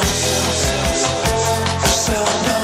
kosmos Wysyłam do niej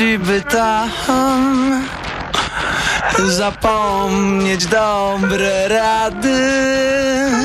by tam. Zapomnieć dobre rady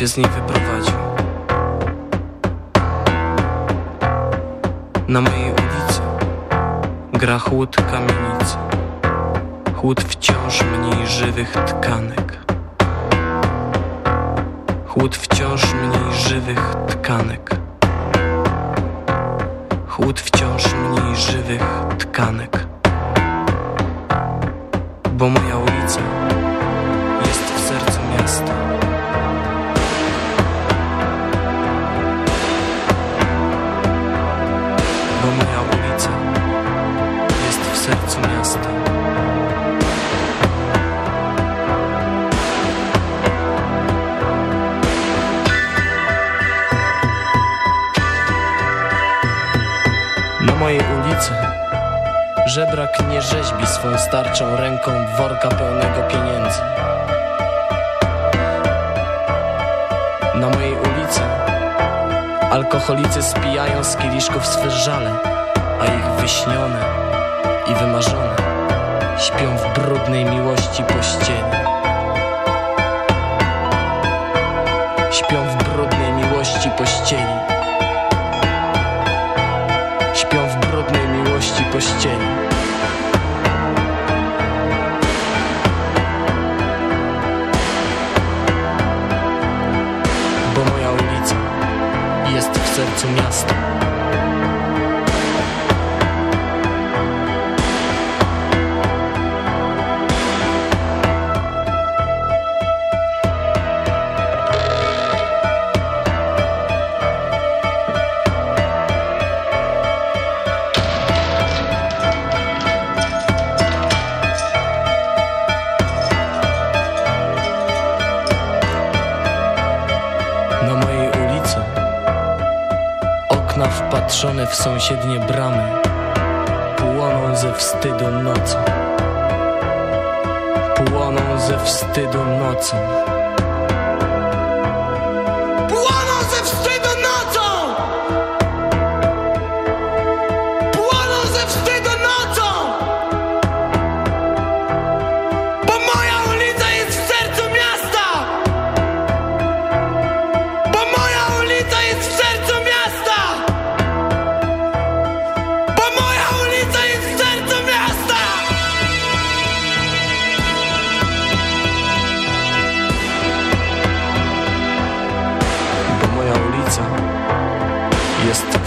się z niej wyprowadził. Na mojej ulicy gra chłód kamienicy, chłód wciąż mniej żywych tkanek. Chłód wciąż mniej żywych tkanek. Chłód wciąż mniej żywych tkanek. Ręką worka pełnego pieniędzy. Na mojej ulicy alkoholicy spijają z kieliszków swe żale, a ich wyśnione i wymarzone Śpią w brudnej miłości pościeli Śpią w brudnej miłości pościeli Śpią w brudnej miłości pościeli sercu miasta wpatrzone w sąsiednie bramy Płoną ze wstydu nocą. Płoną ze wstydu nocą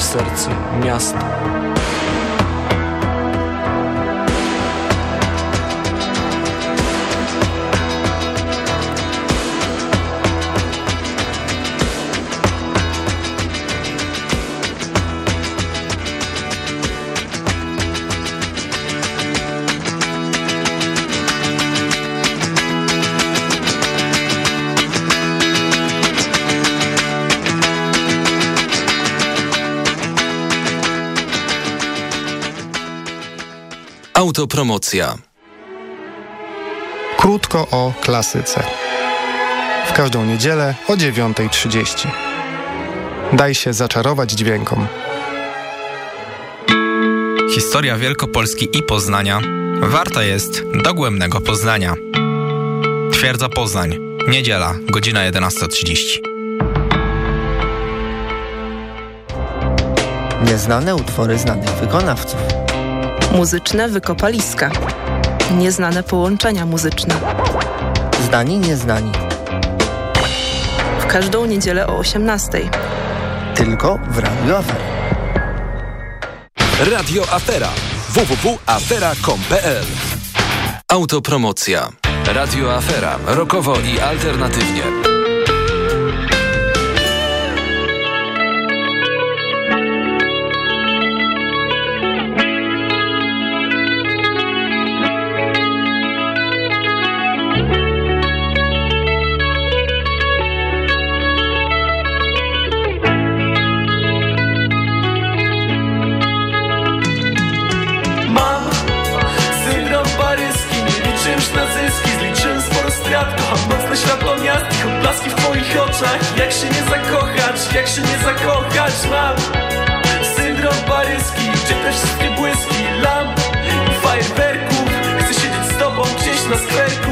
sercu miasta. Autopromocja. Krótko o klasyce. W każdą niedzielę o 9.30. Daj się zaczarować dźwiękom. Historia Wielkopolski i Poznania warta jest dogłębnego poznania. Twierdza Poznań, niedziela, godzina 11.30. Nieznane utwory znanych wykonawców. Muzyczne wykopaliska. Nieznane połączenia muzyczne. Znani, nieznani. W każdą niedzielę o 18:00. Tylko w Radio Afera. Radio Afera. www.afera.com.pl Autopromocja. Radio Afera. Rokowo i alternatywnie. Oczach Jak się nie zakochać, jak się nie zakochać Mam. Syndrom paryski Gdzie te wszystkie błyski lamp i fajerwerków Chcę siedzieć z tobą gdzieś na skwerku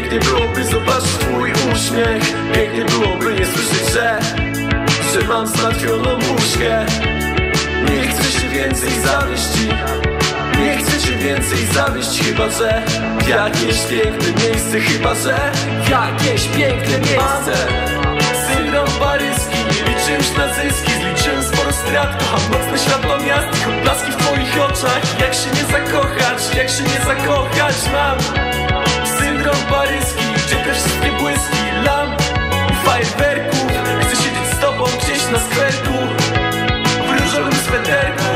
Pięknie byłoby zobaczyć twój uśmiech. Pięknie byłoby nie słyszeć, że Że mam zmartwioną buźkę. Nie chcę się więcej zawieści Nie chcę się więcej zawieść Chyba, że w jakieś piękne miejsce Chyba, że w jakieś piękne miejsce. Syndrom paryski Nie liczę już na zyski Zliczyłem sporo strat. Kocham mocne światło miast odblaski w twoich oczach. Jak się nie zakochać Jak się nie zakochać Mam syndrom paryski Gdzie te wszystkie błyski. Lamp i fajerwerków Chcę siedzieć z tobą gdzieś na skwerku W różowym sweterku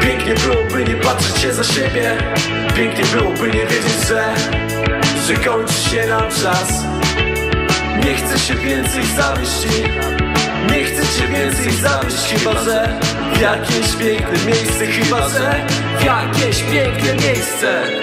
Pięknie byłoby nie patrzeć się za siebie. Pięknie byłoby nie wiedzieć, że Że kończy się nam czas. Nie chcę się więcej zawieści Nie chcę cię więcej zawieść Chyba, że w jakieś piękne miejsce Chyba, że w jakieś piękne miejsce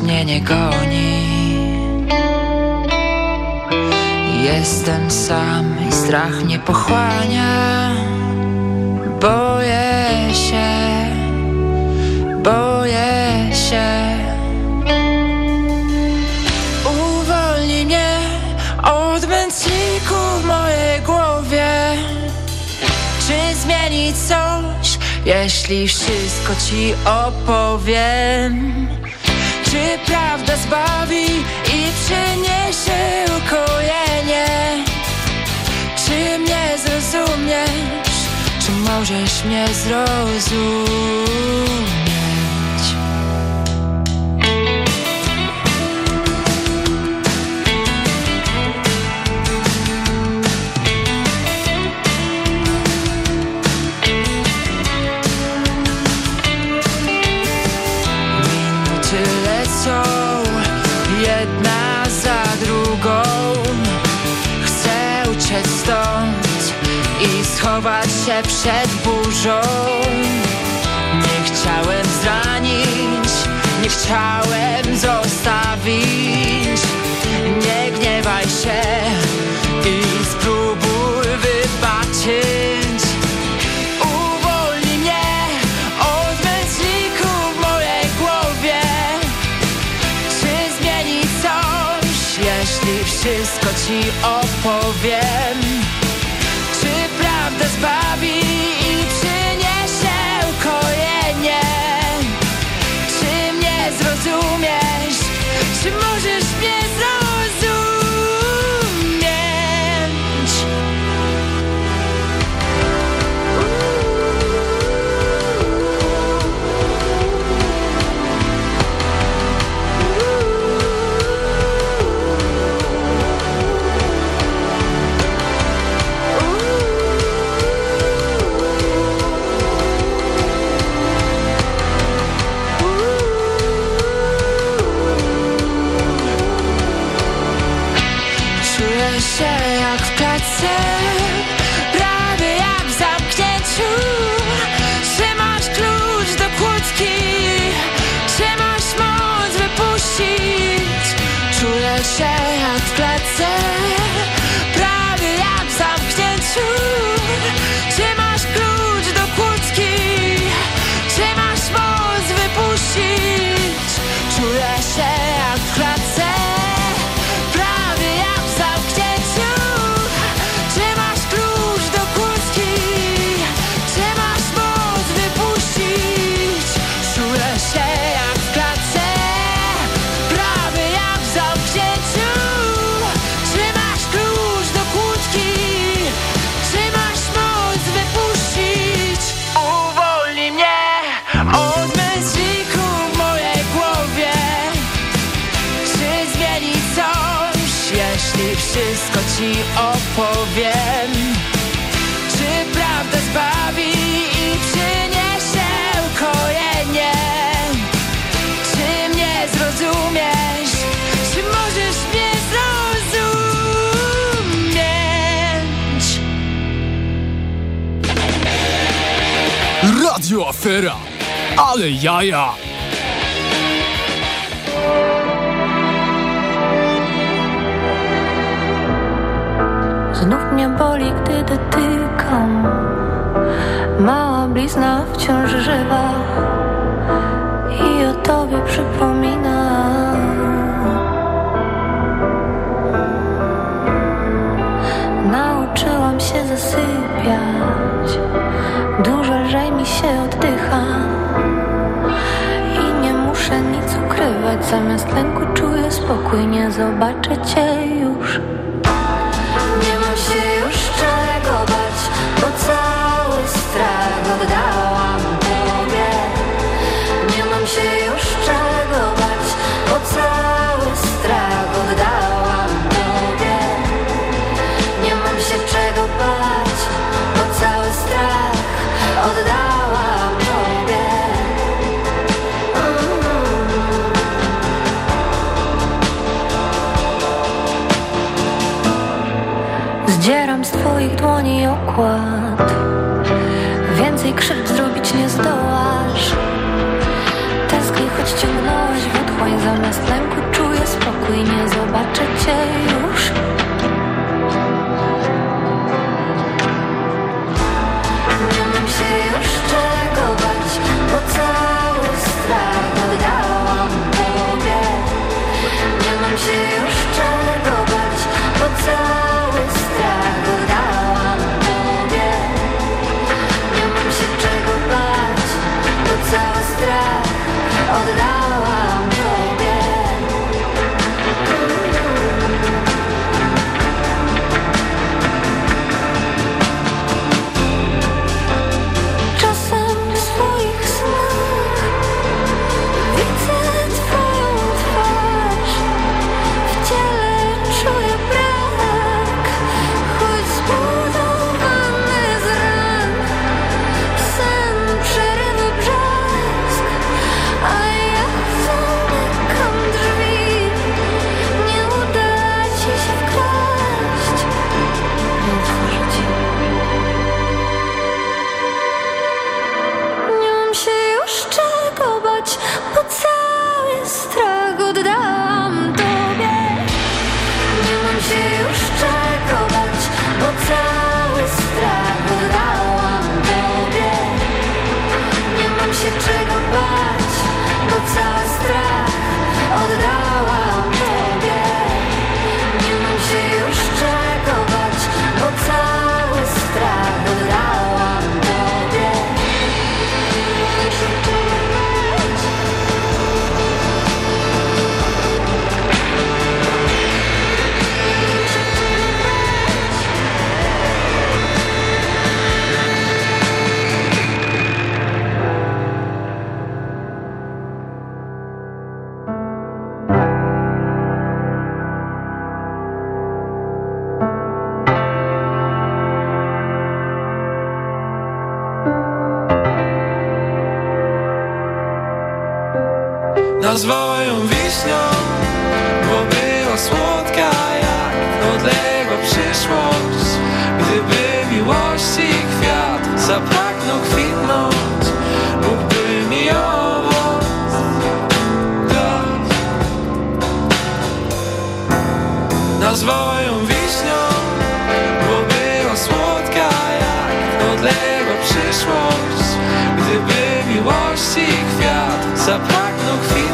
mnie nie goni. Jestem sam i strach mnie pochłania. Boję się, boję się. Uwolnij mnie od mętliku w mojej głowie. Czy zmieni coś, jeśli wszystko ci opowiem? Czy prawda zbawi i przyniesie ukojenie? Czy mnie zrozumiesz? Czy możesz mnie zrozumieć? Schować się przed burzą. Nie chciałem zranić, nie chciałem zostawić. Nie gniewaj się i spróbuj wybaczyć. Uwolnij mnie od mętliku w mojej głowie. Czy zmieni coś, jeśli wszystko ci opowiem prawda zbawi i przyniesie ukojenie Czy mnie zrozumiesz? Czy Afera Ale jaja! Znów mnie boli, gdy dotykam Mała blizna wciąż żywa Zamiast lęku czuję spokój Nie zobaczę cię już twoich dłoni okład. Więcej krzywd zrobić nie zdołasz. Tęsknię, choć ciągnąłeś w otchłań Zamiast lęku. Czuję spokój Nie zobaczę cię już Nazwała ją wiśnią, bo była słodka jak odległa przyszłość. Gdyby miłości kwiat zapragnął kwitnąć Mógłby mi owoc dać. Nazwała ją wiśnią, bo była słodka jak odległa przyszłość. Gdyby miłości kwiat zapragnął kwitnąć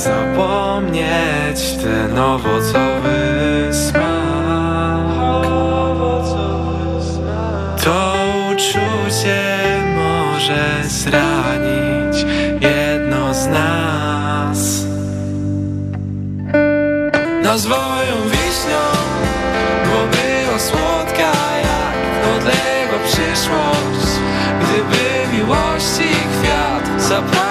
zapomnieć ten owocowy smak To uczucie może zranić jedno z nas. Nazwała ją wiśnią, bo była słodka jak odległa przyszłość. Gdyby miłości kwiat zapragnął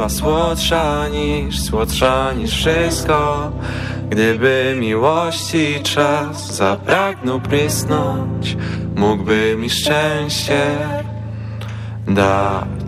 była słodsza niż, słodsza niż wszystko. Gdyby miłości czas zapragnął prysnąć Mógłby mi szczęście dać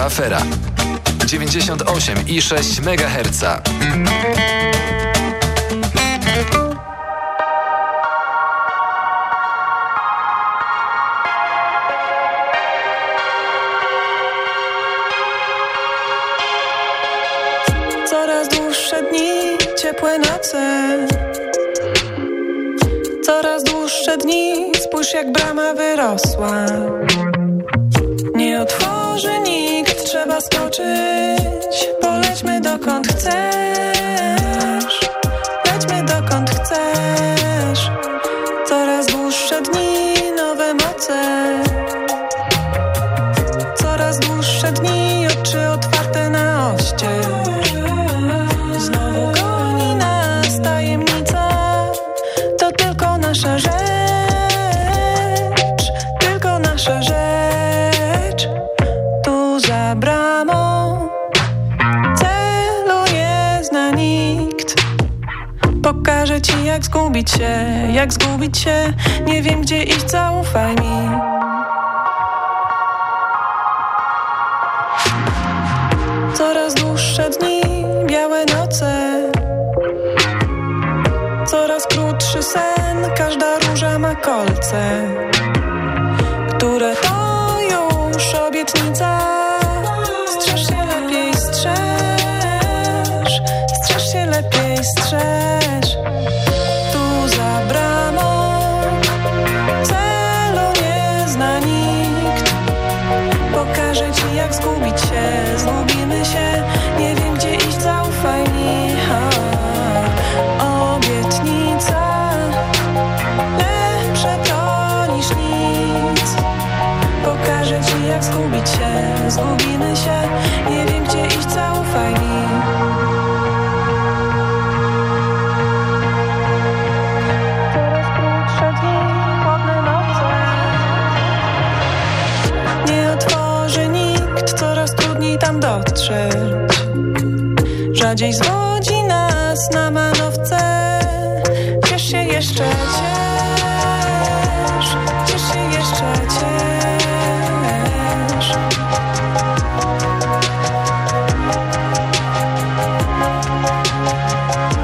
Afera 98,6 MHz. Coraz dłuższe dni, ciepłe noce. Coraz dłuższe dni, spójrz jak brama wyrosła. zgubimy się Nie wiem gdzie iść, zaufaj mi. Teraz krótsze dni, chłodne noce. Nie otworzy nikt, coraz trudniej tam dotrzeć. Rzadziej zwodzi nas na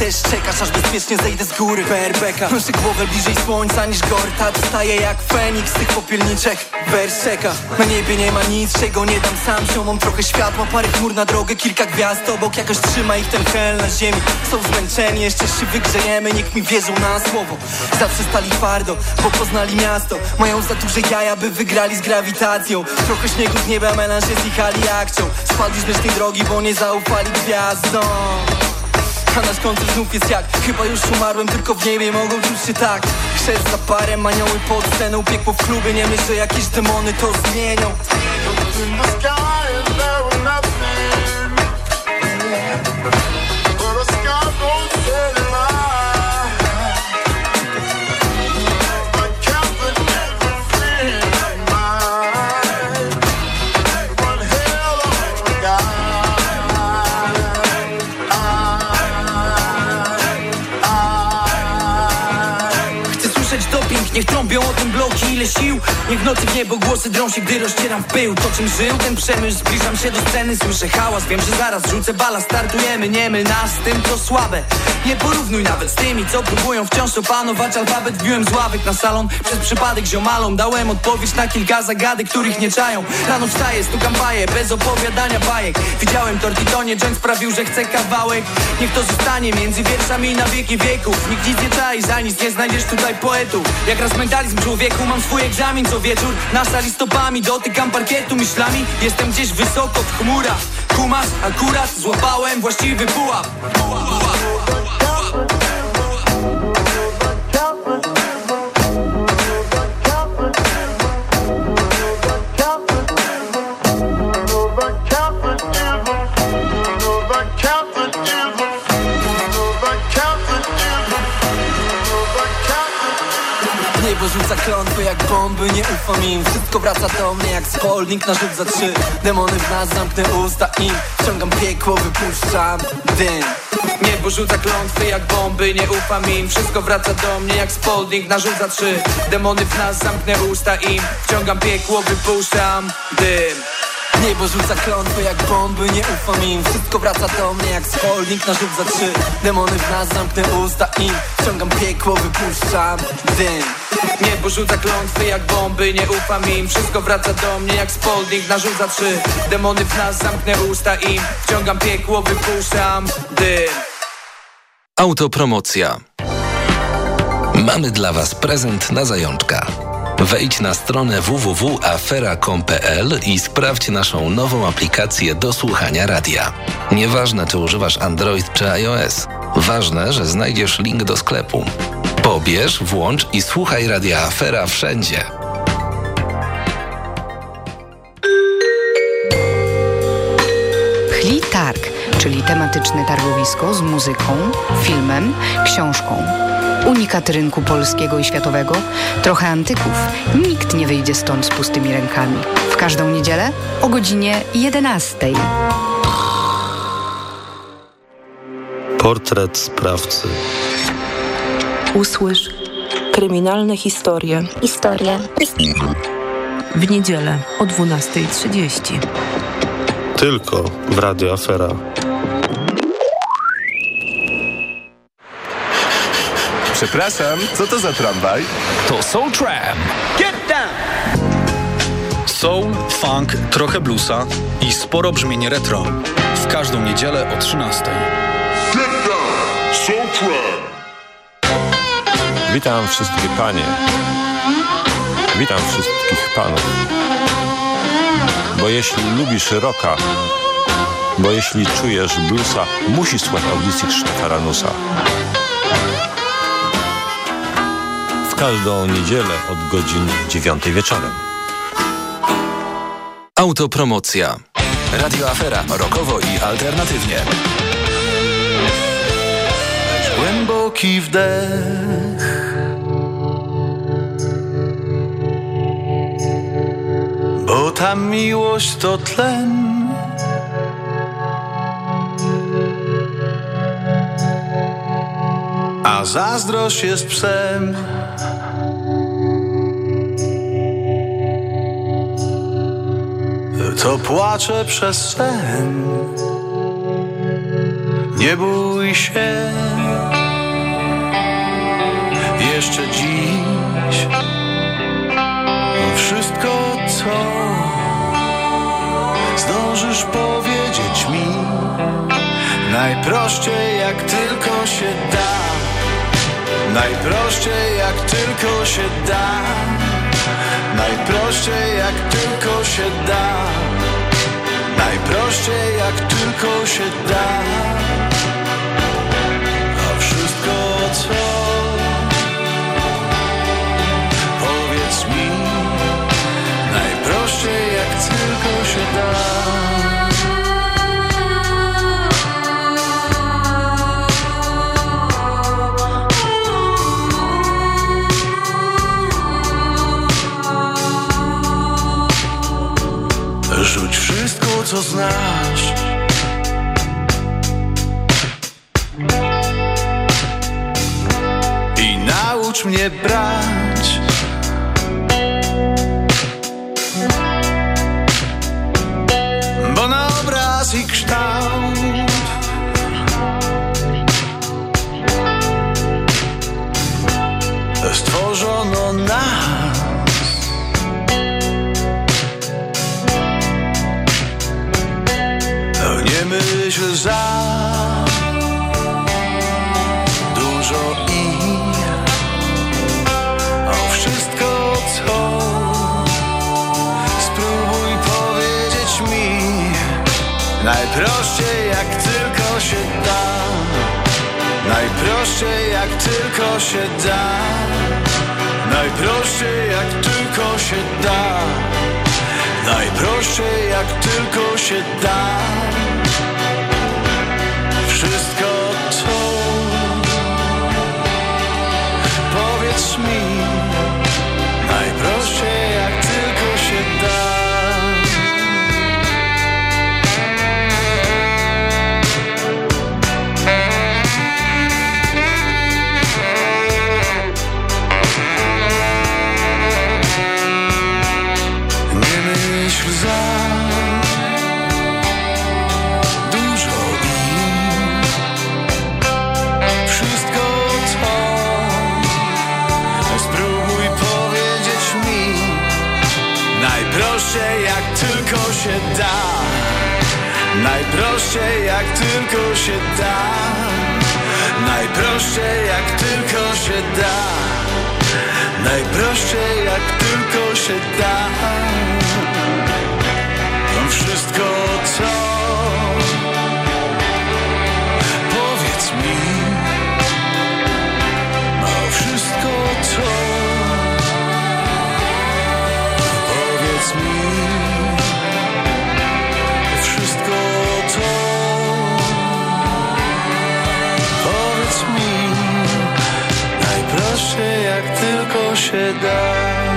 też czekasz, aż bezpiecznie zejdę z góry. PRBK Noszę głowę bliżej słońca niż Gorta. Dostaję jak Feniks tych popielniczek. Wers czeka, na niebie nie ma nic, czego nie dam sam się Mam trochę światła, parę chmur na drogę, kilka gwiazd Obok. Jakoś trzyma ich ten hel na ziemi. Są zmęczeni, jeszcze się wygrzejemy Niech mi wierzą na słowo. Zawsze stali twardo, bo poznali miasto. Mają za duże jaja, by wygrali z grawitacją. Trochę śniegu z nieba, melanż jest ich ali akcją Spadli z drogi, bo nie zaufali gwiazdom A nasz koncert znów jest jak. Chyba już umarłem, tylko w niebie mogą czuć się tak. Chrzest za parem, anioły pod sceną Piekło w klubie, nie myślę, jakieś demony to zmienią Rush. Ile sił. Niech nocy w niebo głosy drą się, gdy rozcieram w pył. To czym żył ten przemysł, zbliżam się do sceny. Słyszę hałas, wiem, że zaraz rzucę bala Startujemy, nie myl nas tym, co słabe. Nie porównuj nawet z tymi, co próbują wciąż opanować alfabet. Wbiłem z ławek na salon, przez przypadek ziomalom Dałem odpowiedź na kilka zagadek, których nie czają. Rano wstaję, stukam baję, bez opowiadania bajek. Widziałem tortitonie, joint sprawił, że chcę kawałek. Niech to zostanie między wierszami na wieki wieków. Nikt nic nie czai, za nic nie znajdziesz tutaj poetów. Jak raz mentalizm człowieku, mam swój egzamin co wieczór Na sali stopami, dotykam parkietu myślami. Jestem gdzieś wysoko w chmurach. Kumasz, akurat złapałem właściwy pułap Niebo rzuca klątwy jak bomby, nie ufam im. Wszystko wraca do mnie jak spolnik na rzut za trzy. Demony w nas zamknę usta im Wciągam piekło, wypuszczam dym. Niebo rzuca klątwy jak bomby, nie ufam im. Wszystko wraca do mnie jak spolnik na rzut za trzy. Demony w nas zamknę usta im Wciągam piekło, wypuszczam dym Niebo rzuca klątwy jak bomby, nie ufam im. Wszystko wraca do mnie jak spolnik na rzut za trzy. Demony w nas zamknę usta im Wciągam piekło, wypuszczam dym. Niebo rzuca klątwy jak bomby, nie ufam im. Wszystko wraca do mnie jak spolnik na rzut za trzy. Demony w nas zamknę usta im Wciągam piekło, wypuszczam dym. Autopromocja. Mamy dla Was prezent na zajączka. Wejdź na stronę www.afera.com.pl i sprawdź naszą nową aplikację do słuchania radia. Nieważne, czy używasz Android czy iOS. Ważne, że znajdziesz link do sklepu. Pobierz, włącz i słuchaj Radia Afera wszędzie. Pchli Targ, czyli tematyczne targowisko z muzyką, filmem, książką. Unikat rynku polskiego i światowego, trochę antyków. Nikt nie wyjdzie stąd z pustymi rękami. W każdą niedzielę o godzinie 11. Portret sprawcy. Usłysz kryminalne historie. Historie. W niedzielę o 12.30. Tylko w Radio Afera. Przepraszam, co to za tramwaj? To Soul Tram. Get down! Soul, funk, trochę bluesa i sporo brzmienie retro. W każdą niedzielę o 13. Soul Tram! Witam wszystkie panie. Witam wszystkich panów. Bo jeśli lubisz rocka, bo jeśli czujesz bluesa, musisz słuchać audycji Krzysztofa Ranusa. Każdą niedzielę od godzin 9 wieczorem. Autopromocja. Radio Afera. Rokowo i alternatywnie. Głęboki wdech Bo ta miłość to tlen A zazdrość jest psem To płacze przez sen. Nie bój się. Jeszcze dziś Wszystko co Zdążysz powiedzieć mi Najprościej jak tylko się da. Najprościej jak tylko się da Najprościej jak tylko się da. Najprościej jak tylko się da co znasz. I naucz mnie brać Najprościej jak tylko się da. Najprościej jak tylko się da. Najprościej jak tylko się da. Najprościej jak tylko się da. Wszystko to Powiedz mi. Najprościej się da. Najprościej jak tylko się da. Najprościej jak tylko się da. Najprościej jak tylko się da. Mam wszystko co chegar.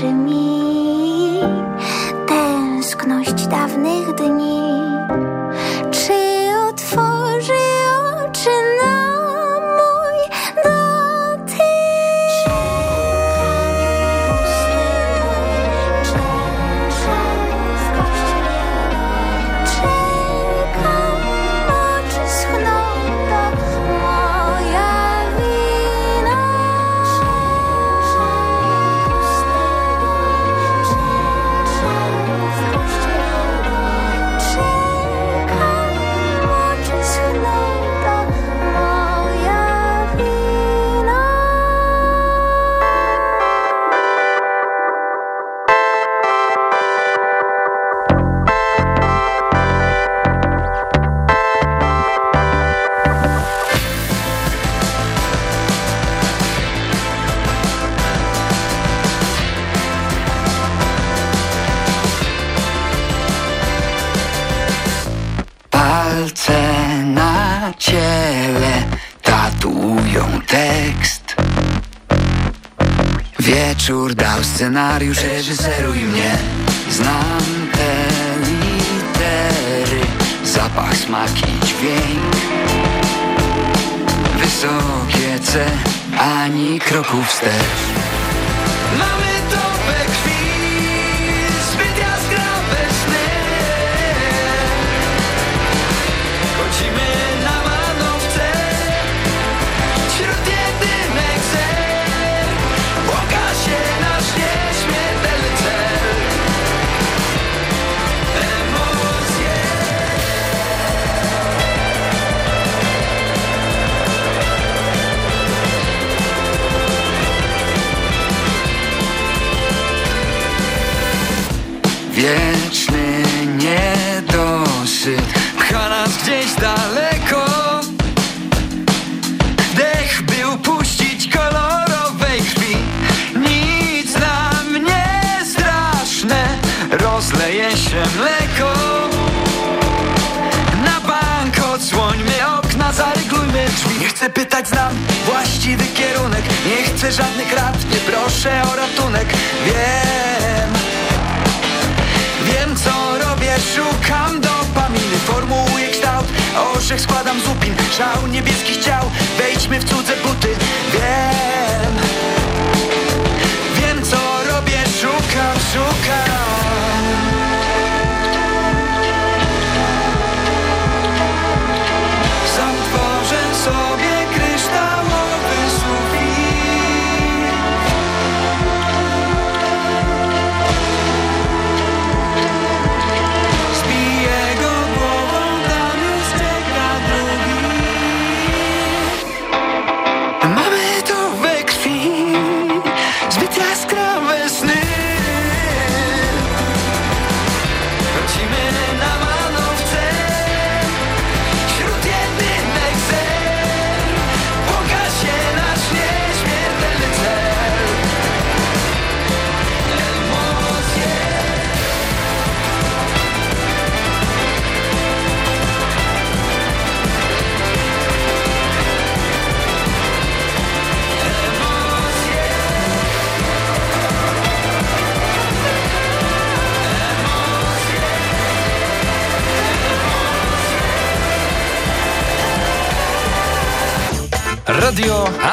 生命。Scenariusz, reżyseruj mnie. Znam te litery. Zapach, smak i dźwięk. Wysokie C, ani kroku wstecz. Mamy Się mleko. Na bank odsłońmy okna, zaryglujmy drzwi. Nie chcę pytać, znam właściwy kierunek. Nie chcę żadnych rad, nie proszę o ratunek. Wiem Wiem co robię, szukam dopaminy. Formułuję kształt, orzech składam z upin. Szał niebieskich ciał, wejdźmy w cudze buty. Wiem Wiem co robię, szukam, szukam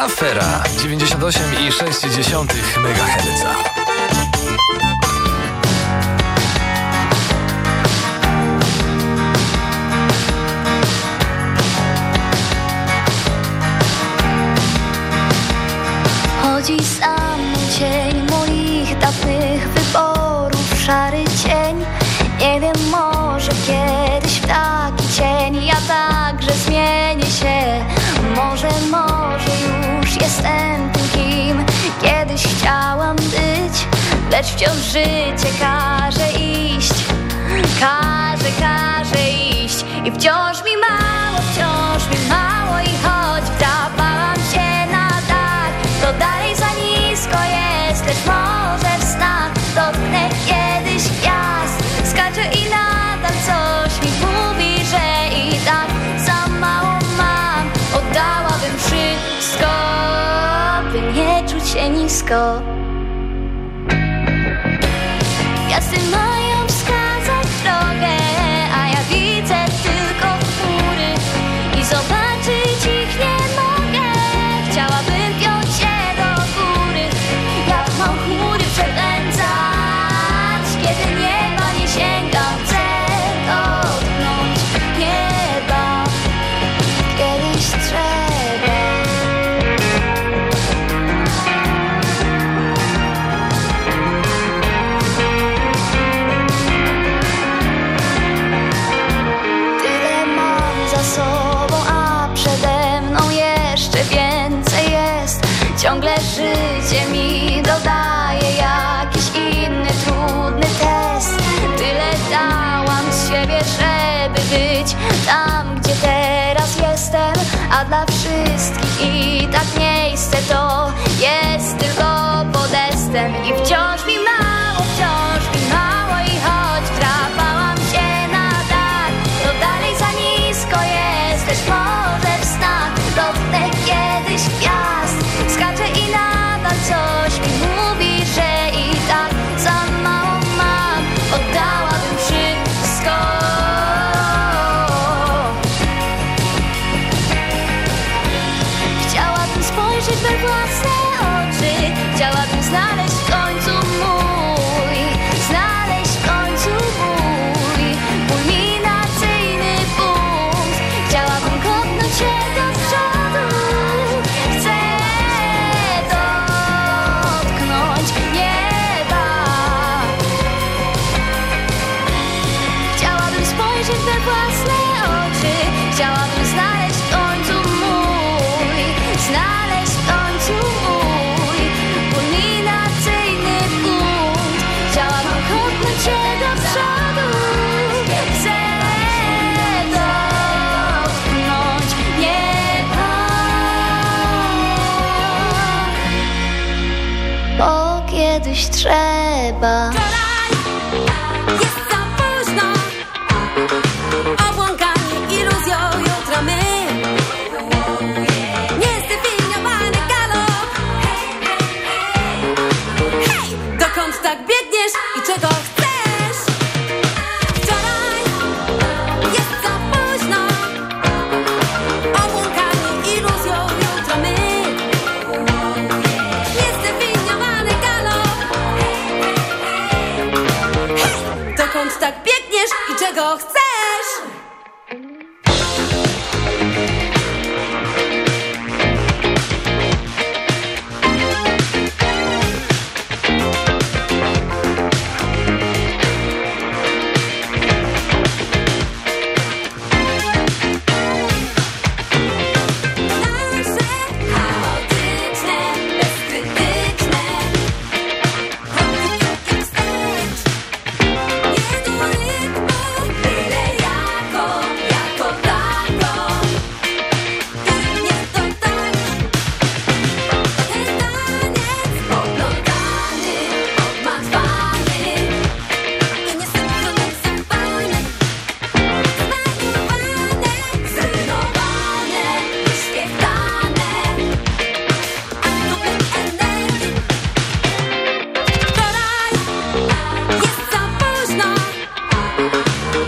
Afera 98,6 MHz. Lecz wciąż życie każe iść. Każe, każe iść i wciąż mi mało, wciąż mi mało i choć wdawałam się na dach, to dalej za nisko jest, lecz może w snach dotknę kiedyś gwiazd. Skaczę i nadal coś mi mówi, że i tak za mało mam, oddałabym wszystko, by nie czuć się nisko. A dla go.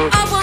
I want